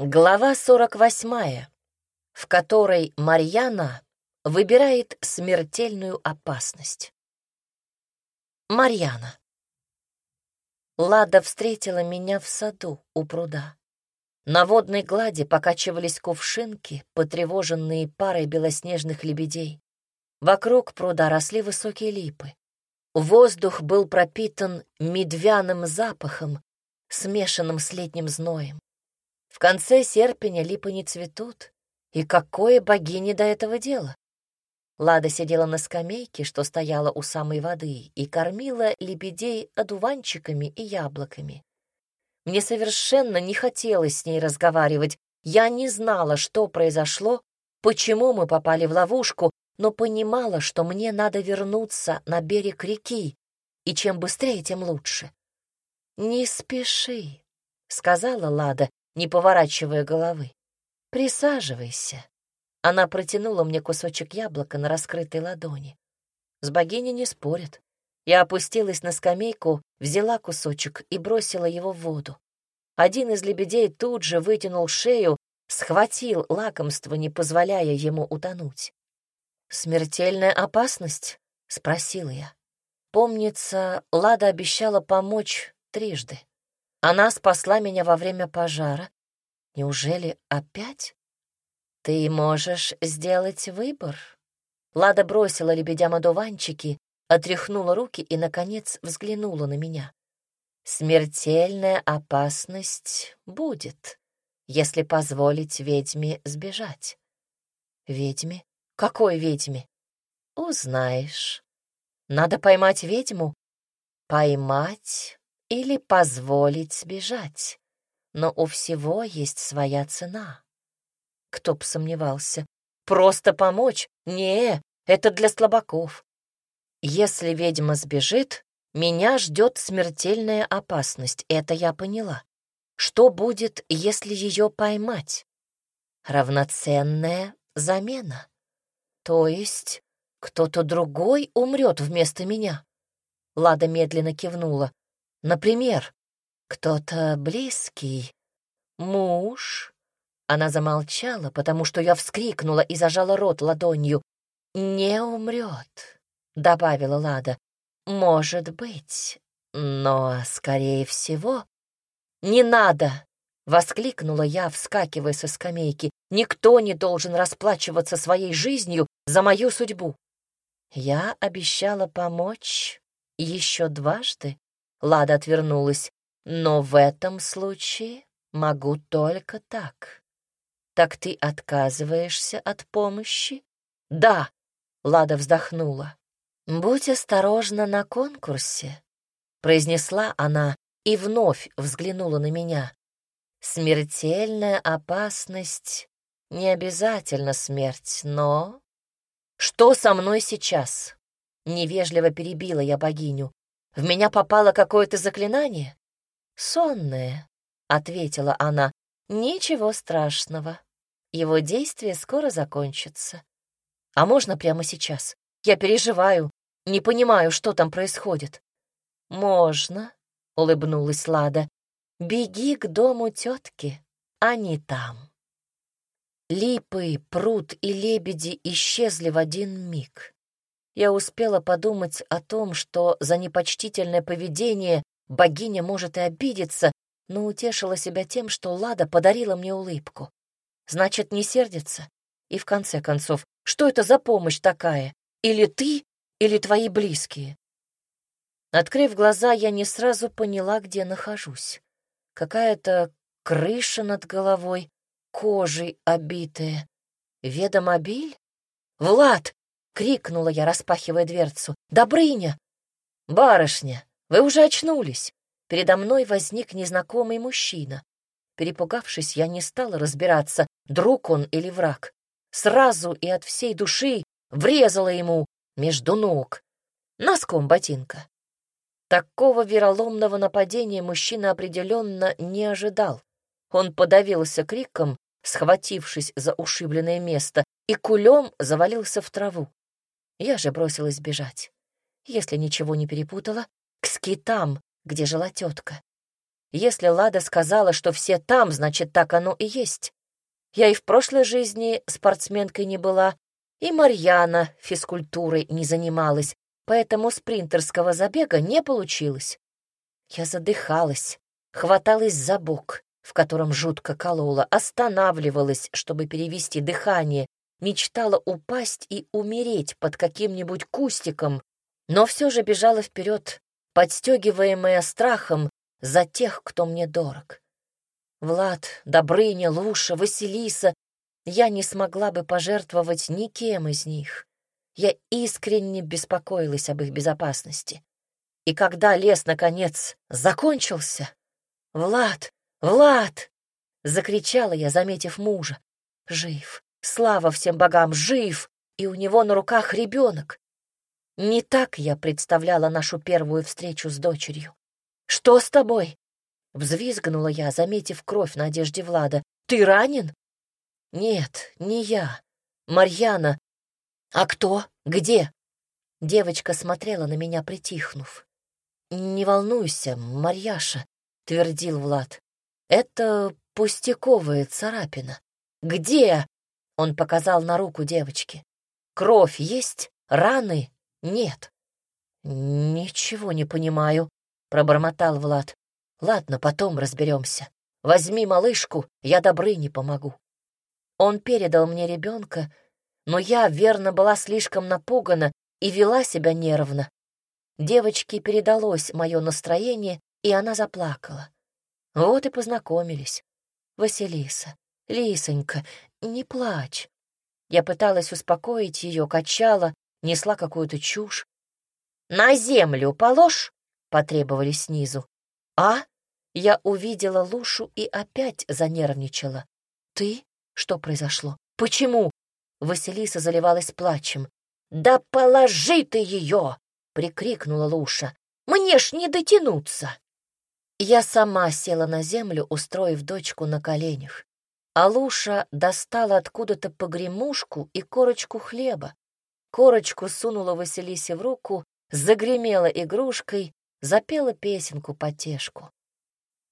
Глава 48, в которой Марьяна выбирает смертельную опасность. Марьяна. Лада встретила меня в саду у пруда. На водной глади покачивались кувшинки, потревоженные парой белоснежных лебедей. Вокруг пруда росли высокие липы. Воздух был пропитан медвяным запахом, смешанным с летним зноем. В конце серпня липы не цветут, и какое богине до этого дело? Лада сидела на скамейке, что стояла у самой воды, и кормила лебедей одуванчиками и яблоками. Мне совершенно не хотелось с ней разговаривать. Я не знала, что произошло, почему мы попали в ловушку, но понимала, что мне надо вернуться на берег реки, и чем быстрее, тем лучше. «Не спеши», — сказала Лада, не поворачивая головы. «Присаживайся». Она протянула мне кусочек яблока на раскрытой ладони. С богиней не спорят. Я опустилась на скамейку, взяла кусочек и бросила его в воду. Один из лебедей тут же вытянул шею, схватил лакомство, не позволяя ему утонуть. «Смертельная опасность?» — спросила я. Помнится, Лада обещала помочь трижды. Она спасла меня во время пожара. Неужели опять? Ты можешь сделать выбор. Лада бросила лебедям одуванчики, отряхнула руки и, наконец, взглянула на меня. Смертельная опасность будет, если позволить ведьме сбежать. Ведьме? Какой ведьме? Узнаешь. Надо поймать ведьму? Поймать или позволить сбежать. Но у всего есть своя цена. Кто б сомневался. Просто помочь? Не, это для слабаков. Если ведьма сбежит, меня ждет смертельная опасность, это я поняла. Что будет, если ее поймать? Равноценная замена. То есть кто-то другой умрет вместо меня? Лада медленно кивнула. Например, кто-то близкий, муж. Она замолчала, потому что я вскрикнула и зажала рот ладонью. «Не умрет», — добавила Лада. «Может быть, но, скорее всего...» «Не надо!» — воскликнула я, вскакивая со скамейки. «Никто не должен расплачиваться своей жизнью за мою судьбу». Я обещала помочь еще дважды, Лада отвернулась. «Но в этом случае могу только так. Так ты отказываешься от помощи?» «Да», — Лада вздохнула. «Будь осторожна на конкурсе», — произнесла она и вновь взглянула на меня. «Смертельная опасность — не обязательно смерть, но...» «Что со мной сейчас?» Невежливо перебила я богиню. В меня попало какое-то заклинание? Сонное, — ответила она. Ничего страшного. Его действие скоро закончится. А можно прямо сейчас? Я переживаю, не понимаю, что там происходит. Можно, — улыбнулась Лада. Беги к дому тетки, они там. Липы, пруд и лебеди исчезли в один миг я успела подумать о том, что за непочтительное поведение богиня может и обидеться, но утешила себя тем, что Лада подарила мне улыбку. Значит, не сердится? И в конце концов, что это за помощь такая? Или ты, или твои близкие? Открыв глаза, я не сразу поняла, где нахожусь. Какая-то крыша над головой, кожей обитая. Ведомобиль? Влад, крикнула я, распахивая дверцу. «Добрыня!» «Барышня, вы уже очнулись!» Передо мной возник незнакомый мужчина. Перепугавшись, я не стала разбираться, друг он или враг. Сразу и от всей души врезала ему между ног, носком ботинка. Такого вероломного нападения мужчина определенно не ожидал. Он подавился криком, схватившись за ушибленное место, и кулем завалился в траву. Я же бросилась бежать. Если ничего не перепутала, к скитам, где жила тетка. Если Лада сказала, что все там, значит, так оно и есть. Я и в прошлой жизни спортсменкой не была, и Марьяна физкультурой не занималась, поэтому спринтерского забега не получилось. Я задыхалась, хваталась за бок, в котором жутко колола, останавливалась, чтобы перевести дыхание, мечтала упасть и умереть под каким-нибудь кустиком, но все же бежала вперед, подстегиваемая страхом за тех, кто мне дорог. Влад, Добрыня, Луша, Василиса, я не смогла бы пожертвовать никем из них. Я искренне беспокоилась об их безопасности. И когда лес, наконец, закончился, «Влад! Влад!» — закричала я, заметив мужа. «Жив! Слава всем богам, жив! И у него на руках ребенок!» Не так я представляла нашу первую встречу с дочерью. «Что с тобой?» — взвизгнула я, заметив кровь на одежде Влада. «Ты ранен?» «Нет, не я. Марьяна. А кто? Где?» Девочка смотрела на меня, притихнув. «Не волнуйся, Марьяша», — твердил Влад. «Это пустяковая царапина». «Где?» — он показал на руку девочки. «Кровь есть? Раны? Нет». «Ничего не понимаю», — пробормотал Влад. «Ладно, потом разберемся. Возьми малышку, я добры не помогу». Он передал мне ребенка, но я, верно, была слишком напугана и вела себя нервно. Девочке передалось мое настроение, и она заплакала. Вот и познакомились. Василиса, Лисонька, не плачь. Я пыталась успокоить ее, качала, несла какую-то чушь. «На землю положь!» — потребовали снизу. «А?» Я увидела Лушу и опять занервничала. «Ты?» Что произошло? Почему? Василиса заливалась плачем. «Да положи ты ее!» — прикрикнула Луша. «Мне ж не дотянуться!» Я сама села на землю, устроив дочку на коленях. А Луша достала откуда-то погремушку и корочку хлеба. Корочку сунула Василисе в руку, загремела игрушкой, запела песенку-потешку.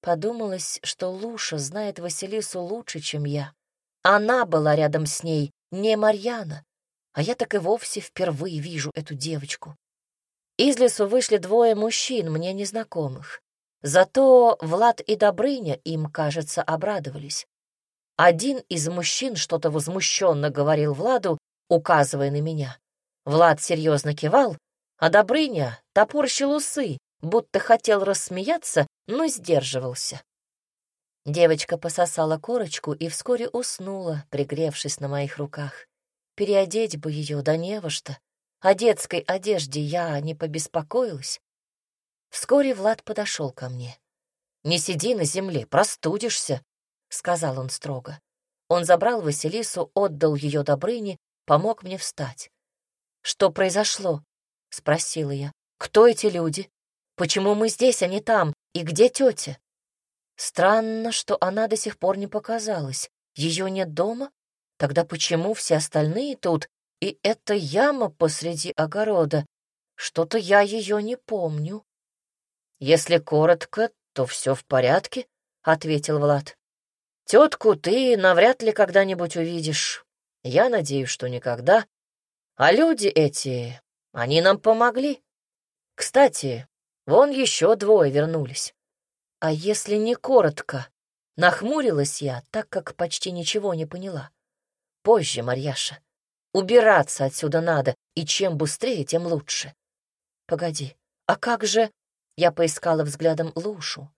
Подумалось, что Луша знает Василису лучше, чем я. Она была рядом с ней, не Марьяна, а я так и вовсе впервые вижу эту девочку. Из лесу вышли двое мужчин, мне незнакомых. Зато Влад и Добрыня им, кажется, обрадовались. Один из мужчин что-то возмущенно говорил Владу, указывая на меня. Влад серьезно кивал, а Добрыня топорщил усы, будто хотел рассмеяться, но сдерживался. Девочка пососала корочку и вскоре уснула, пригревшись на моих руках. Переодеть бы ее, да не во что. О детской одежде я не побеспокоилась. Вскоре Влад подошел ко мне. «Не сиди на земле, простудишься», — сказал он строго. Он забрал Василису, отдал ее Добрыне, помог мне встать. «Что произошло?» — спросила я. «Кто эти люди? Почему мы здесь, а не там? И где тетя?» Странно, что она до сих пор не показалась. Ее нет дома? Тогда почему все остальные тут? И эта яма посреди огорода. Что-то я ее не помню. Если коротко, то все в порядке, — ответил Влад. Тетку ты навряд ли когда-нибудь увидишь. Я надеюсь, что никогда. А люди эти, они нам помогли. Кстати, вон еще двое вернулись. А если не коротко? Нахмурилась я, так как почти ничего не поняла. Позже, Марьяша. Убираться отсюда надо, и чем быстрее, тем лучше. Погоди, а как же... Я поискала взглядом Лушу.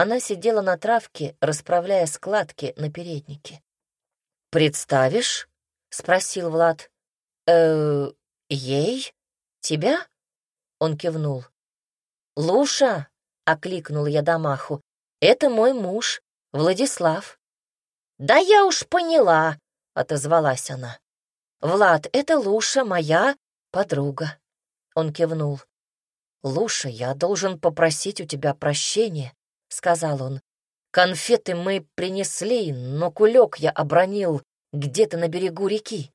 Она сидела на травке, расправляя складки на переднике. «Представишь?» — спросил Влад. «Э, ей? Тебя?» Он кивнул. «Луша, окликнул я Дамаху. «Это мой муж, Владислав». «Да я уж поняла», — отозвалась она. «Влад, это Луша, моя подруга». Он кивнул. «Луша, я должен попросить у тебя прощения», — сказал он. «Конфеты мы принесли, но кулек я обронил где-то на берегу реки».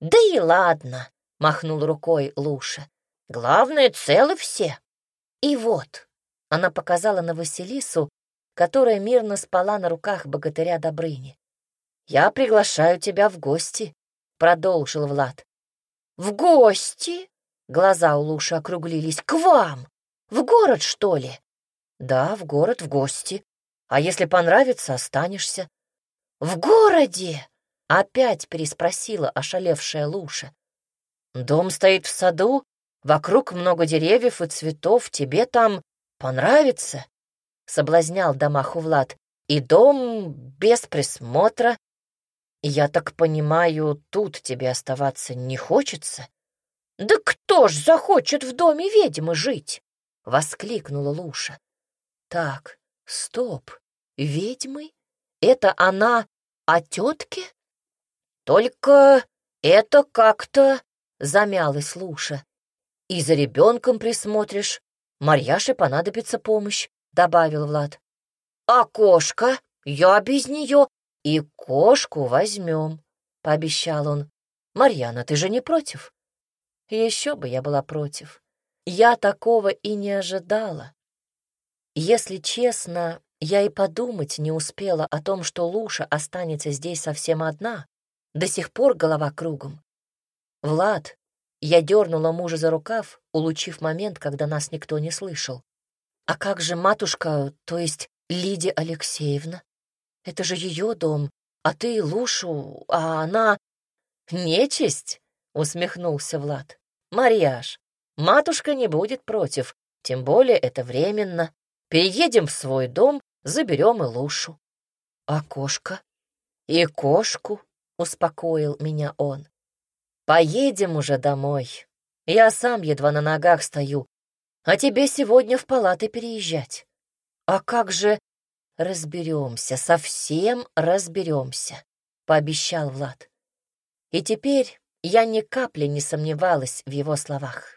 «Да и ладно», — махнул рукой Луша. «Главное, целы все. И вот, она показала на Василису, которая мирно спала на руках богатыря Добрыни. «Я приглашаю тебя в гости», — продолжил Влад. «В гости?» — глаза у Луши округлились. «К вам! В город, что ли?» «Да, в город, в гости. А если понравится, останешься». «В городе?» — опять переспросила ошалевшая Луша. «Дом стоит в саду, вокруг много деревьев и цветов. Тебе там понравится?» — соблазнял домаху Влад. «И дом без присмотра. Я так понимаю, тут тебе оставаться не хочется?» «Да кто ж захочет в доме ведьмы жить?» — воскликнула Луша. «Так, стоп, ведьмы? Это она о тетке?» «Только это как-то...» — замялась Луша. «И за ребенком присмотришь. Марьяше понадобится помощь добавил Влад. «А кошка? Я без нее. И кошку возьмем», — пообещал он. «Марьяна, ты же не против?» Еще бы я была против. Я такого и не ожидала. Если честно, я и подумать не успела о том, что Луша останется здесь совсем одна. До сих пор голова кругом. «Влад», я дернула мужа за рукав, улучив момент, когда нас никто не слышал. А как же матушка, то есть Лидия Алексеевна? Это же ее дом, а ты Лушу, а она... Нечисть, усмехнулся Влад. Марьяш, матушка не будет против, тем более это временно. Переедем в свой дом, заберем и Лушу. А кошка? И кошку, успокоил меня он. Поедем уже домой. Я сам едва на ногах стою, а тебе сегодня в палаты переезжать. А как же... Разберемся, совсем разберемся, пообещал Влад. И теперь я ни капли не сомневалась в его словах.